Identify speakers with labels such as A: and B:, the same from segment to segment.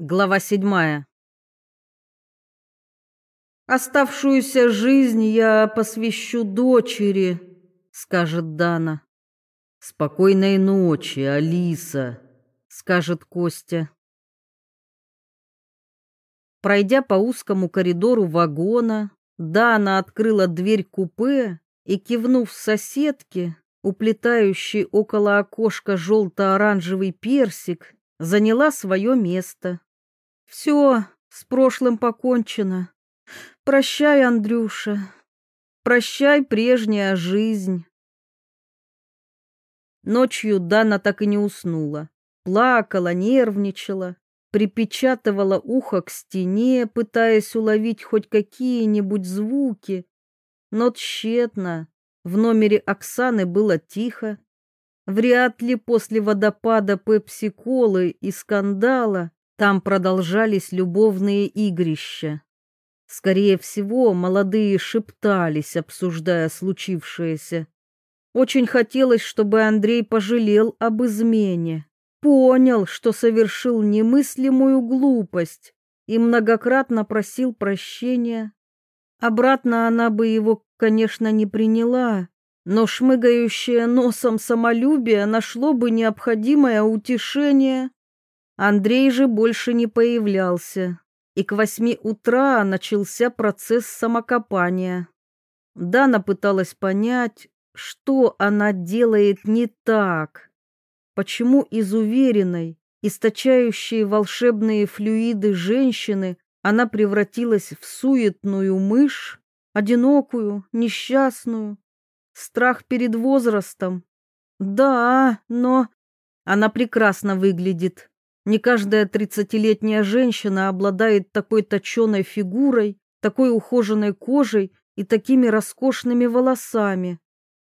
A: Глава седьмая. «Оставшуюся жизнь я посвящу дочери», — скажет Дана. «Спокойной ночи, Алиса», — скажет Костя. Пройдя по узкому коридору вагона, Дана открыла дверь купе и, кивнув соседке, уплетающей около окошка желто-оранжевый персик, заняла свое место. Все, с прошлым покончено. Прощай, Андрюша. Прощай, прежняя жизнь. Ночью Дана так и не уснула. Плакала, нервничала, припечатывала ухо к стене, пытаясь уловить хоть какие-нибудь звуки. Но тщетно. В номере Оксаны было тихо. Вряд ли после водопада пепси-колы и скандала там продолжались любовные игрища. Скорее всего, молодые шептались, обсуждая случившееся. Очень хотелось, чтобы Андрей пожалел об измене, понял, что совершил немыслимую глупость и многократно просил прощения. Обратно она бы его, конечно, не приняла, но шмыгающее носом самолюбие нашло бы необходимое утешение. Андрей же больше не появлялся, и к восьми утра начался процесс самокопания. Дана пыталась понять, что она делает не так, почему из уверенной, источающей волшебные флюиды женщины она превратилась в суетную мышь, одинокую, несчастную. Страх перед возрастом. Да, но она прекрасно выглядит. Не каждая тридцатилетняя женщина обладает такой точеной фигурой, такой ухоженной кожей и такими роскошными волосами.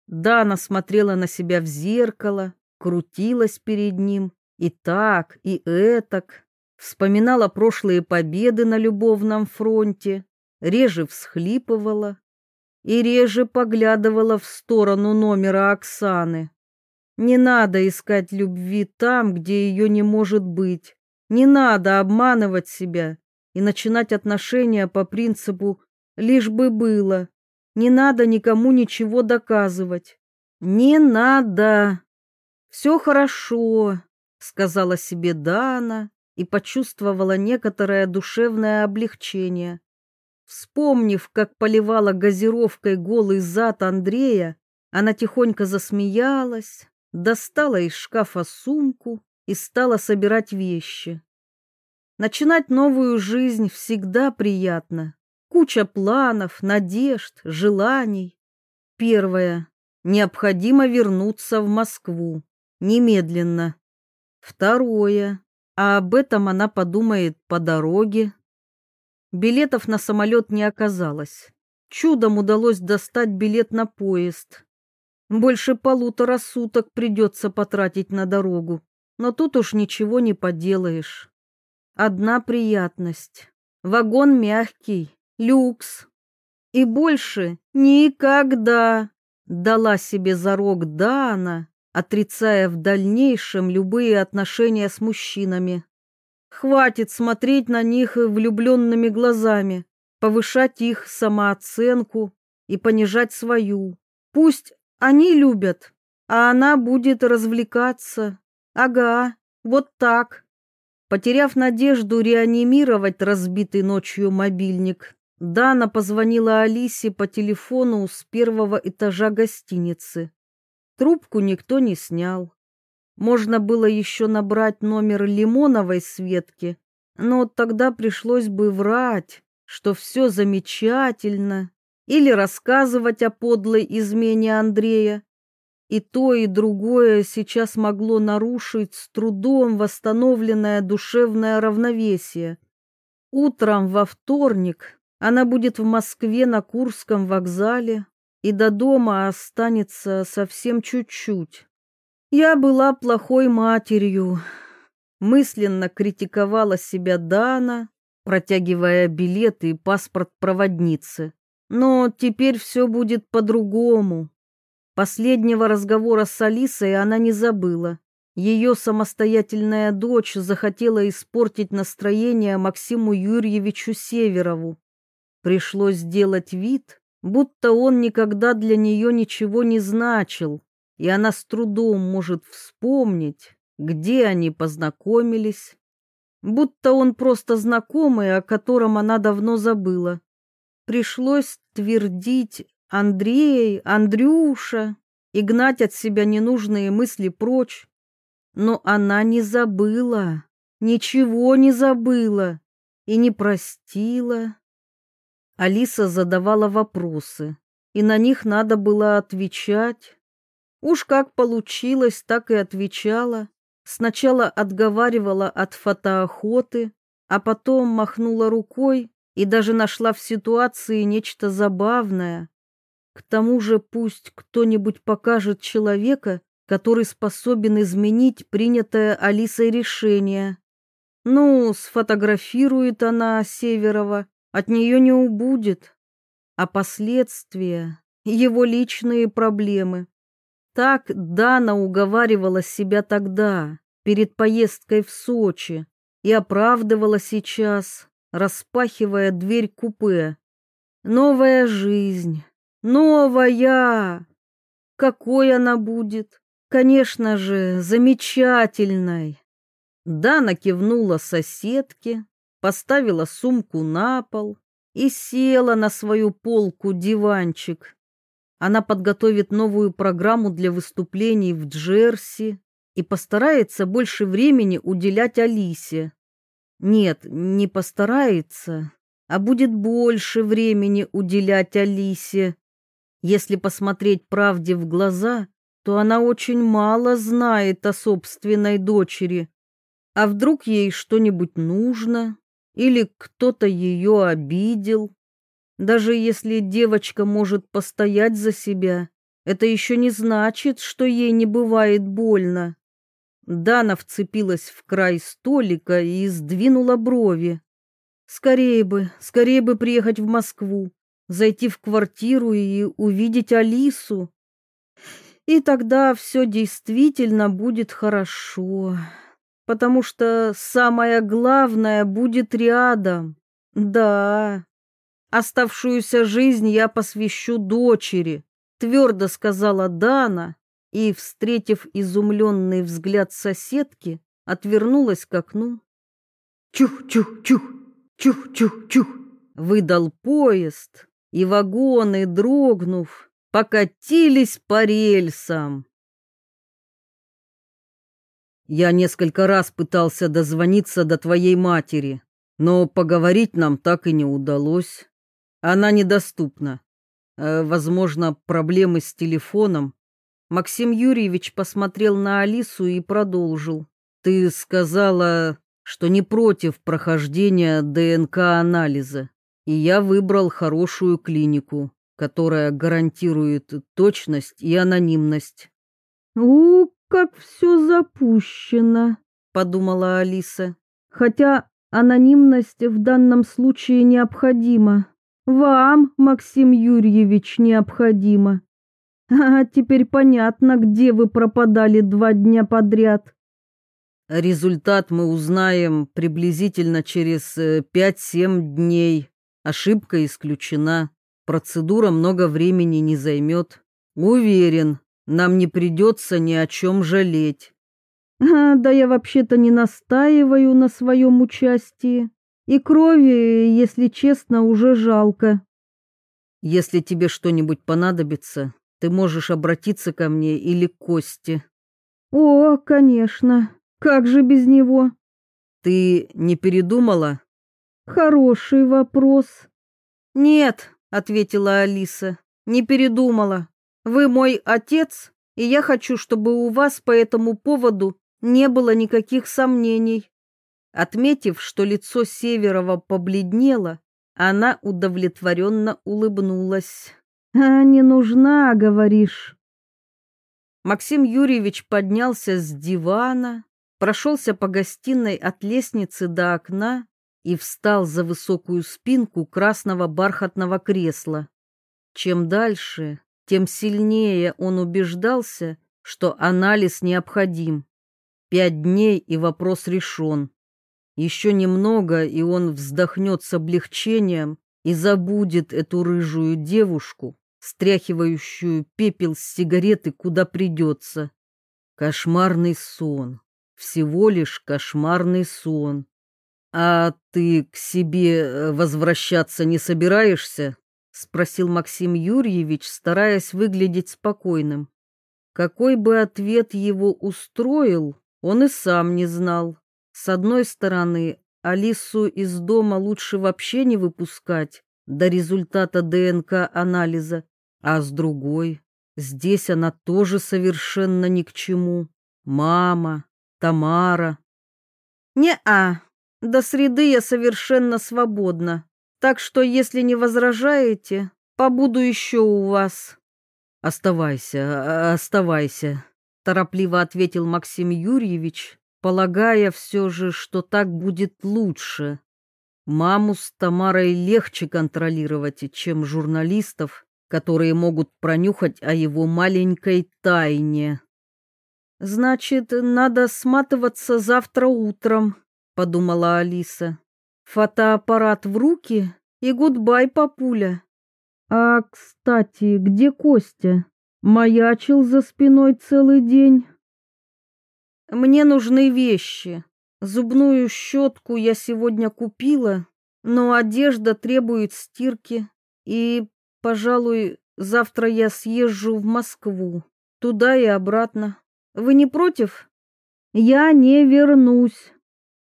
A: Да, она смотрела на себя в зеркало, крутилась перед ним, и так, и этак, вспоминала прошлые победы на любовном фронте, реже всхлипывала и реже поглядывала в сторону номера Оксаны. Не надо искать любви там, где ее не может быть. Не надо обманывать себя и начинать отношения по принципу «лишь бы было». Не надо никому ничего доказывать. Не надо. Все хорошо, сказала себе Дана и почувствовала некоторое душевное облегчение. Вспомнив, как поливала газировкой голый зад Андрея, она тихонько засмеялась, достала из шкафа сумку и стала собирать вещи. Начинать новую жизнь всегда приятно. Куча планов, надежд, желаний. Первое. Необходимо вернуться в Москву. Немедленно. Второе. А об этом она подумает по дороге. Билетов на самолет не оказалось. Чудом удалось достать билет на поезд. Больше полутора суток придется потратить на дорогу, но тут уж ничего не поделаешь. Одна приятность. Вагон мягкий, люкс. И больше никогда дала себе зарок Дана, отрицая в дальнейшем любые отношения с мужчинами. Хватит смотреть на них влюбленными глазами, повышать их самооценку и понижать свою. Пусть они любят, а она будет развлекаться. Ага, вот так. Потеряв надежду реанимировать разбитый ночью мобильник, Дана позвонила Алисе по телефону с первого этажа гостиницы. Трубку никто не снял. Можно было еще набрать номер Лимоновой Светки, но тогда пришлось бы врать, что все замечательно, или рассказывать о подлой измене Андрея. И то, и другое сейчас могло нарушить с трудом восстановленное душевное равновесие. Утром во вторник она будет в Москве на Курском вокзале, и до дома останется совсем чуть-чуть. Я была плохой матерью, мысленно критиковала себя Дана, протягивая билеты и паспорт проводницы. Но теперь все будет по-другому. Последнего разговора с Алисой она не забыла. Ее самостоятельная дочь захотела испортить настроение Максиму Юрьевичу Северову. Пришлось сделать вид, будто он никогда для нее ничего не значил, и она с трудом может вспомнить, где они познакомились, будто он просто знакомый, о котором она давно забыла. Пришлось твердить «Андрей», «Андрюша» и гнать от себя ненужные мысли прочь. Но она не забыла, ничего не забыла и не простила. Алиса задавала вопросы, и на них надо было отвечать. Уж как получилось, так и отвечала. Сначала отговаривала от фотоохоты, а потом махнула рукой и даже нашла в ситуации нечто забавное. К тому же пусть кто-нибудь покажет человека, который способен изменить принятое Алисой решение. Ну, сфотографирует она Северова, от нее не убудет. А последствия, его личные проблемы. Так Дана уговаривала себя тогда, перед поездкой в Сочи, и оправдывала сейчас, распахивая дверь купе. Новая жизнь, новая! Какой она будет? Конечно же, замечательной. Дана кивнула соседке, поставила сумку на пол и села на свою полку-диванчик. Она подготовит новую программу для выступлений в Джерси и постарается больше времени уделять Алисе. Нет, не постарается, а будет больше времени уделять Алисе. Если посмотреть правде в глаза, то она очень мало знает о собственной дочери. А вдруг ей что-нибудь нужно? Или кто-то ее обидел? Даже если девочка может постоять за себя, это еще не значит, что ей не бывает больно. Дана вцепилась в край столика и сдвинула брови. Скорее бы, скорее бы приехать в Москву, зайти в квартиру и увидеть Алису и тогда все действительно будет хорошо, потому что самое главное будет рядом. Да, оставшуюся жизнь я посвящу дочери, твердо сказала Дана и, встретив изумленный взгляд соседки, отвернулась к окну. Чух-чух-чух, чух-чух-чух, выдал поезд, и вагоны, дрогнув, покатились по рельсам. Я несколько раз пытался дозвониться до твоей матери, но поговорить нам так и не удалось. Она недоступна. Э, возможно, проблемы с телефоном. Максим Юрьевич посмотрел на Алису и продолжил. Ты сказала, что не против прохождения ДНК-анализа, и я выбрал хорошую клинику которая гарантирует точность и анонимность. «У, как все запущено», — подумала Алиса. «Хотя анонимность в данном случае необходима. Вам, Максим Юрьевич, необходима. А теперь понятно, где вы пропадали два дня подряд». Результат мы узнаем приблизительно через 5-7 э, дней. Ошибка исключена. Процедура много времени не займет. Уверен, нам не придется ни о чем жалеть. А, да я вообще-то не настаиваю на своем участии. И крови, если честно, уже жалко. Если тебе что-нибудь понадобится, ты можешь обратиться ко мне или к Косте. О, конечно. Как же без него? Ты не передумала? Хороший вопрос. Нет, ответила Алиса. Не передумала. Вы мой отец, и я хочу, чтобы у вас по этому поводу не было никаких сомнений. Отметив, что лицо Северова побледнело, она удовлетворенно улыбнулась. «А не нужна, говоришь?» Максим Юрьевич поднялся с дивана, прошелся по гостиной от лестницы до окна и встал за высокую спинку красного бархатного кресла. Чем дальше, тем сильнее он убеждался, что анализ необходим. Пять дней, и вопрос решен. Еще немного, и он вздохнет с облегчением и забудет эту рыжую девушку, стряхивающую пепел с сигареты, куда придется. Кошмарный сон. Всего лишь кошмарный сон. А ты к себе э, возвращаться не собираешься? Спросил Максим Юрьевич, стараясь выглядеть спокойным. Какой бы ответ его устроил, он и сам не знал. С одной стороны, Алису из дома лучше вообще не выпускать до результата ДНК-анализа, а с другой, здесь она тоже совершенно ни к чему. Мама, Тамара. Не-а, до среды я совершенно свободна, так что, если не возражаете, побуду еще у вас. Оставайся, оставайся, торопливо ответил Максим Юрьевич, полагая все же, что так будет лучше. Маму с Тамарой легче контролировать, чем журналистов, которые могут пронюхать о его маленькой тайне. «Значит, надо сматываться завтра утром», — подумала Алиса. «Фотоаппарат в руки и гудбай, папуля». «А, кстати, где Костя? Маячил за спиной целый день». Мне нужны вещи. Зубную щетку я сегодня купила, но одежда требует стирки. И, пожалуй, завтра я съезжу в Москву, туда и обратно. Вы не против? Я не вернусь.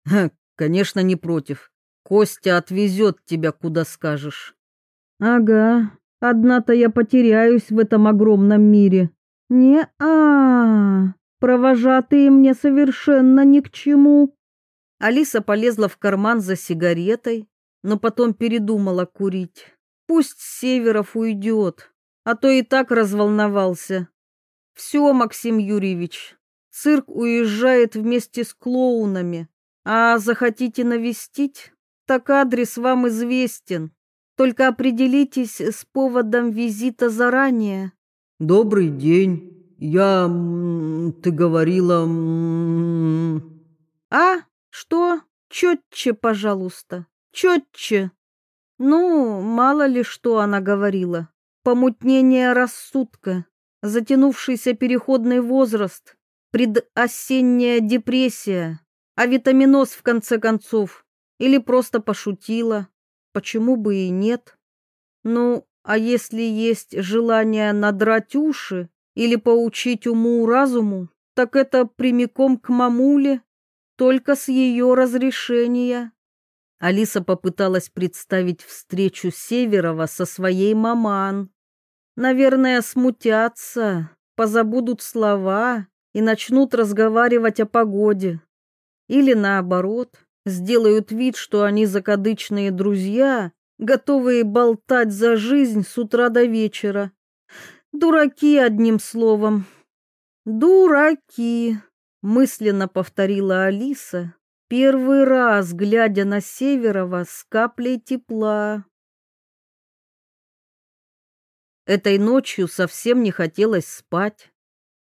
A: Ха, конечно, не против. Костя отвезет тебя, куда скажешь. Ага, одна-то я потеряюсь в этом огромном мире. Не-а. Провожатые мне совершенно ни к чему. Алиса полезла в карман за сигаретой, но потом передумала курить. Пусть Северов уйдет, а то и так разволновался. Все, Максим Юрьевич, цирк уезжает вместе с клоунами, а захотите навестить, так адрес вам известен. Только определитесь с поводом визита заранее. Добрый день. Я... ты говорила... А? Что? Четче, пожалуйста. Четче. Ну, мало ли что она говорила. Помутнение рассудка, затянувшийся переходный возраст, предосенняя депрессия, а витаминоз в конце концов. Или просто пошутила. Почему бы и нет? Ну, а если есть желание надрать уши, или поучить уму-разуму, так это прямиком к мамуле, только с ее разрешения. Алиса попыталась представить встречу Северова со своей маман. Наверное, смутятся, позабудут слова и начнут разговаривать о погоде. Или наоборот, сделают вид, что они закадычные друзья, готовые болтать за жизнь с утра до вечера. Дураки, одним словом. Дураки, мысленно повторила Алиса, первый раз глядя на Северова с каплей тепла. Этой ночью совсем не хотелось спать.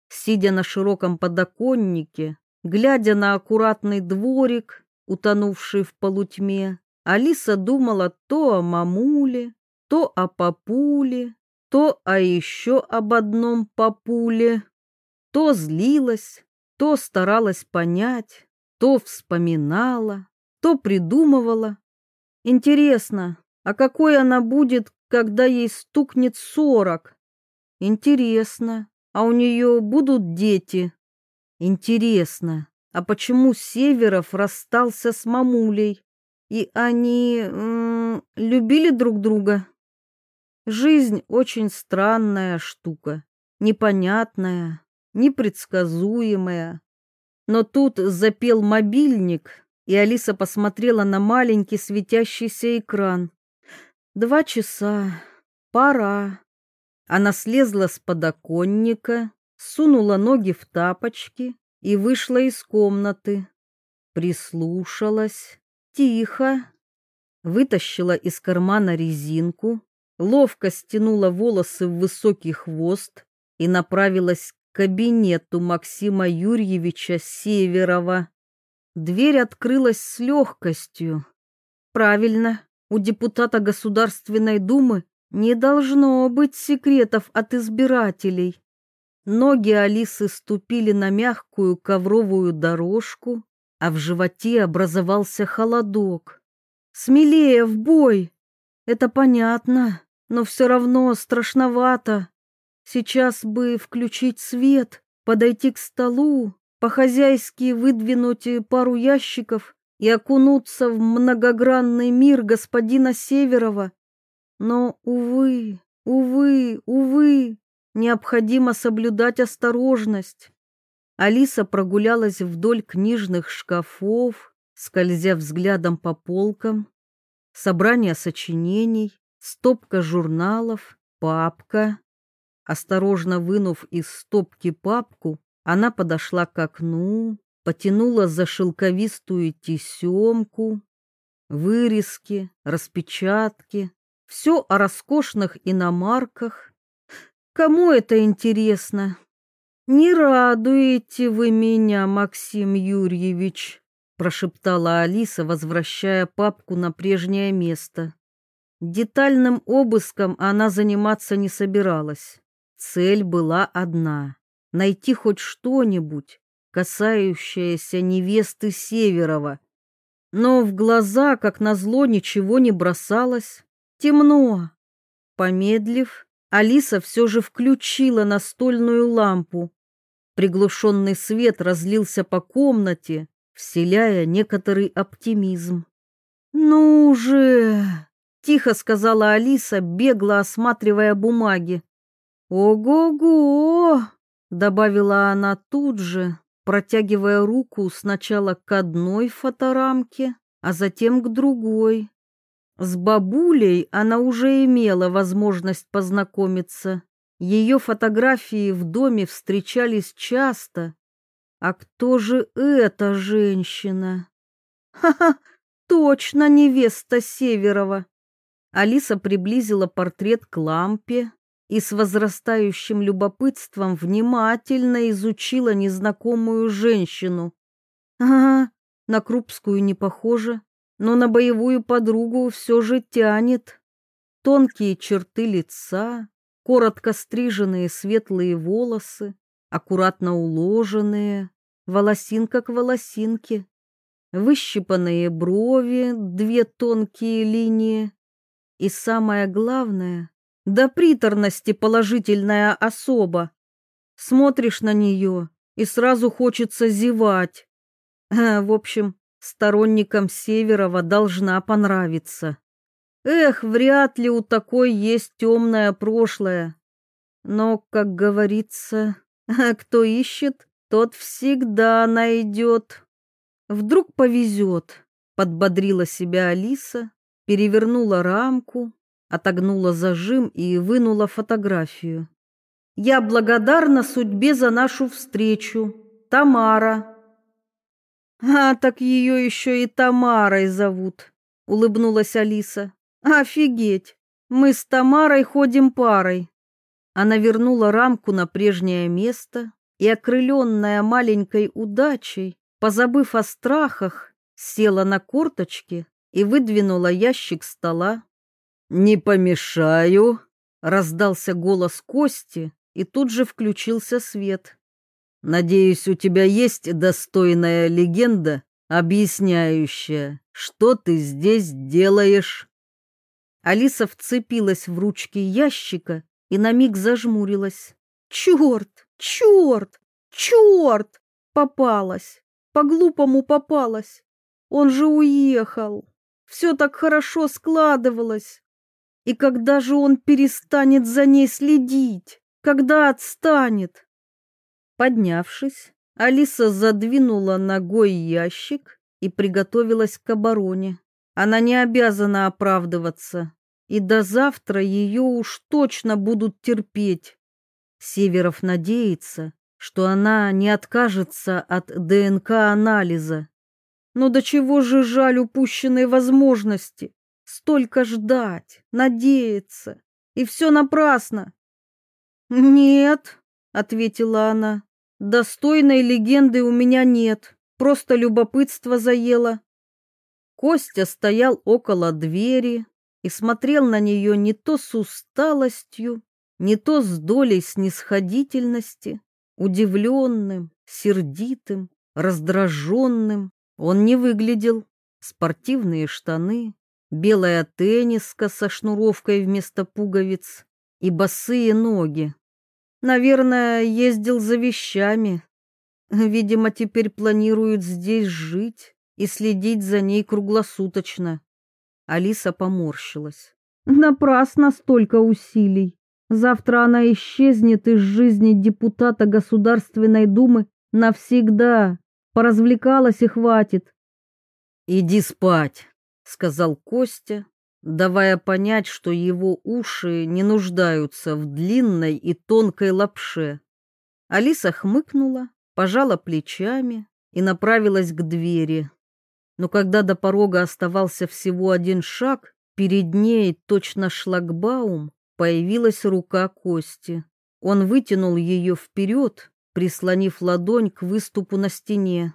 A: Сидя на широком подоконнике, глядя на аккуратный дворик, утонувший в полутьме, Алиса думала то о мамуле, то о папуле, то а еще об одном папуле, то злилась, то старалась понять, то вспоминала, то придумывала. Интересно, а какой она будет, когда ей стукнет сорок? Интересно, а у нее будут дети? Интересно, а почему Северов расстался с мамулей? И они любили друг друга? Жизнь очень странная штука, непонятная, непредсказуемая. Но тут запел мобильник, и Алиса посмотрела на маленький светящийся экран. Два часа. Пора. Она слезла с подоконника, сунула ноги в тапочки и вышла из комнаты. Прислушалась. Тихо. Вытащила из кармана резинку, ловко стянула волосы в высокий хвост и направилась кабинету Максима Юрьевича Северова. Дверь открылась с легкостью. Правильно, у депутата Государственной Думы не должно быть секретов от избирателей. Ноги Алисы ступили на мягкую ковровую дорожку, а в животе образовался холодок. «Смелее, в бой!» Это понятно, но все равно страшновато. Сейчас бы включить свет, подойти к столу, по-хозяйски выдвинуть пару ящиков и окунуться в многогранный мир господина Северова. Но, увы, увы, увы, необходимо соблюдать осторожность. Алиса прогулялась вдоль книжных шкафов, скользя взглядом по полкам. Собрание сочинений, стопка журналов, папка. Осторожно вынув из стопки папку, она подошла к окну, потянула за шелковистую тесемку. Вырезки, распечатки, все о роскошных иномарках. Кому это интересно? «Не радуете вы меня, Максим Юрьевич», прошептала Алиса, возвращая папку на прежнее место. Детальным обыском она заниматься не собиралась. Цель была одна — найти хоть что-нибудь, касающееся невесты Северова. Но в глаза, как назло, ничего не бросалось. Темно. Помедлив, Алиса все же включила настольную лампу. Приглушенный свет разлился по комнате, вселяя некоторый оптимизм. «Ну же!» — тихо сказала Алиса, бегло осматривая бумаги. «Ого-го!» — добавила она тут же, протягивая руку сначала к одной фоторамке, а затем к другой. С бабулей она уже имела возможность познакомиться. Ее фотографии в доме встречались часто. А кто же эта женщина? Ха-ха, точно невеста Северова. Алиса приблизила портрет к лампе и с возрастающим любопытством внимательно изучила незнакомую женщину. Ага, на Крупскую не похоже, но на боевую подругу все же тянет. Тонкие черты лица, коротко стриженные светлые волосы, аккуратно уложенные, волосинка к волосинке, выщипанные брови, две тонкие линии. И самое главное, до приторности положительная особа. Смотришь на нее, и сразу хочется зевать. в общем, сторонникам Северова должна понравиться. Эх, вряд ли у такой есть темное прошлое. Но, как говорится, кто ищет, тот всегда найдет. Вдруг повезет, подбодрила себя Алиса, перевернула рамку, отогнула зажим и вынула фотографию. Я благодарна судьбе за нашу встречу. Тамара. А так ее еще и Тамарой зовут, улыбнулась Алиса. Офигеть! Мы с Тамарой ходим парой. Она вернула рамку на прежнее место и, окрыленная маленькой удачей, позабыв о страхах, села на корточки и выдвинула ящик стола. «Не помешаю!» — раздался голос Кости, и тут же включился свет. «Надеюсь, у тебя есть достойная легенда, объясняющая, что ты здесь делаешь?» Алиса вцепилась в ручки ящика и на миг зажмурилась. Черт, черт, черт! Попалась, по-глупому попалась. Он же уехал. Все так хорошо складывалось. И когда же он перестанет за ней следить? Когда отстанет? Поднявшись, Алиса задвинула ногой ящик и приготовилась к обороне. Она не обязана оправдываться и до завтра ее уж точно будут терпеть. Северов надеется, что она не откажется от ДНК-анализа. Но до чего же жаль упущенной возможности? Столько ждать, надеяться, и все напрасно. Нет, ответила она. Достойной легенды у меня нет, просто любопытство заело. Костя стоял около двери и смотрел на нее не то с усталостью, не то с долей снисходительности, удивленным, сердитым, раздраженным. Он не выглядел. Спортивные штаны, белая тенниска со шнуровкой вместо пуговиц и босые ноги. Наверное, ездил за вещами. Видимо, теперь планирует здесь жить и следить за ней круглосуточно. Алиса поморщилась. Напрасно столько усилий. Завтра она исчезнет из жизни депутата Государственной Думы навсегда. Поразвлекалась и хватит. «Иди спать», — сказал Костя, давая понять, что его уши не нуждаются в длинной и тонкой лапше. Алиса хмыкнула, пожала плечами и направилась к двери. Но когда до порога оставался всего один шаг, перед ней, точно шлагбаум, появилась рука Кости. Он вытянул ее вперед, прислонив ладонь к выступу на стене.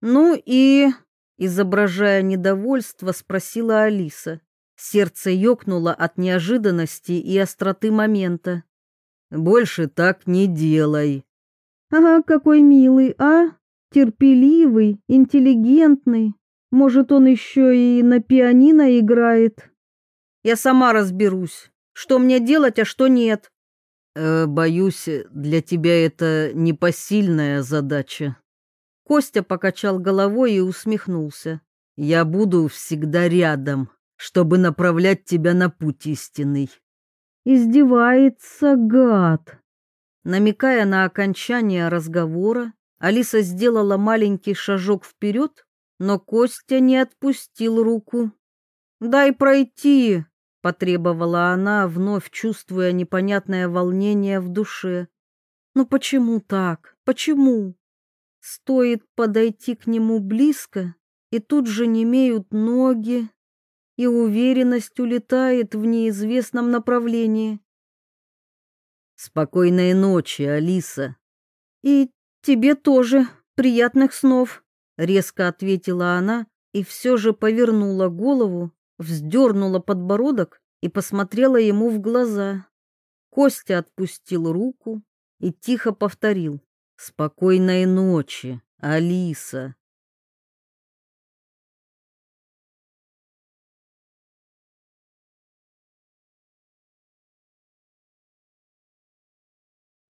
A: «Ну и...» — изображая недовольство, спросила Алиса. Сердце ёкнуло от неожиданности и остроты момента. «Больше так не делай». «Ага, какой милый, а? Терпеливый, интеллигентный. Может, он еще и на пианино играет?» «Я сама разберусь, что мне делать, а что нет». Э, «Боюсь, для тебя это непосильная задача». Костя покачал головой и усмехнулся. «Я буду всегда рядом» чтобы направлять тебя на путь истинный. Издевается гад. Намекая на окончание разговора, Алиса сделала маленький шажок вперед, но Костя не отпустил руку. «Дай пройти!» — потребовала она, вновь чувствуя непонятное волнение в душе. «Ну почему так? Почему?» Стоит подойти к нему близко, и тут же немеют ноги, и уверенность улетает в неизвестном направлении. Спокойной ночи, Алиса. И тебе тоже приятных снов, резко ответила она и все же повернула голову, вздернула подбородок и посмотрела ему в глаза. Костя отпустил руку и тихо повторил: "Спокойной ночи, Алиса".